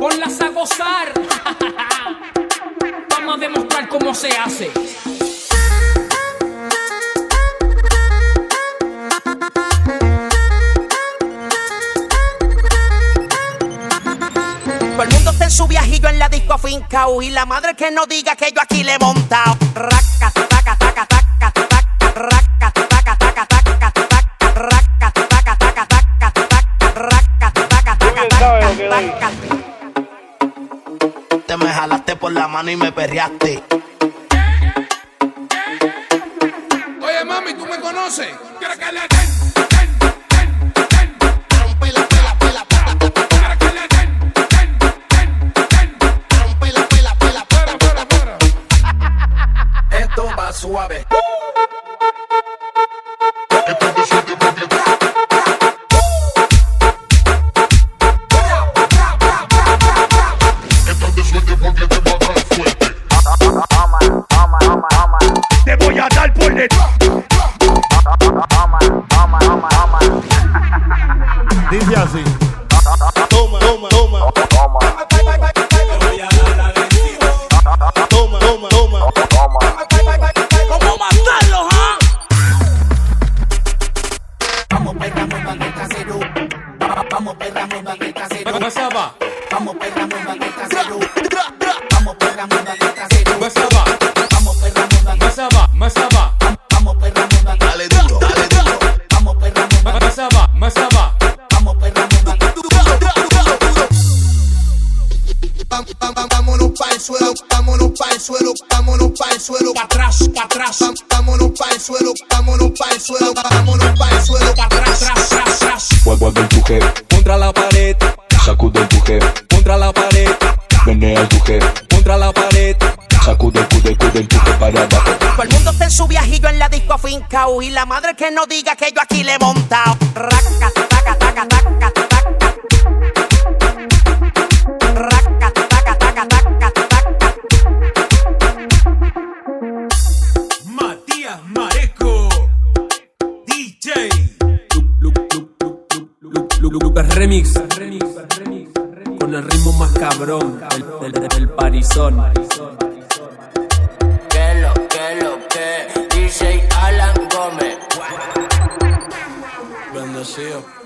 ponlas a gozar. Vamos a demostrar cómo se hace. Todo el mundo está en su viajillo en la disco afincao y la madre que no diga que yo aquí le he montado. Taca, taca, taca, taca, taca, taca, taca, taca, taca. Te me jalaste por la mano y me perreaste. Oye, mami, ¿tú me conoces? Quiero que le den, den, den, Dice así. Toma, toma, toma. Toma, toma, toma. ¿Cómo matarlos, ah? Vamos perra el casero. Vamos perra el casero. Vamos perra muevan el casero. Vámonos para el suelo, vámonos para el suelo, pa' atrás, pa' atrás, vámonos para el suelo, vámonos para el suelo, vámonos para el suelo, pa' atrás, tras, tras, tras. Mueve el tuje, contra la pared, sacude el tuje, contra la pared, menea el tuje, contra la pared, sacude el cude, cude el tuje para abajo. Todo el mundo está en su viajillo en la disco afincao. Y la madre que no diga que yo aquí le he montado. Raca, taca, taca, taca, Lucas Remix, con el ritmo más cabrón del, del, del parizón. Que lo, que lo, que DJ Alan Gómez. Bendecido.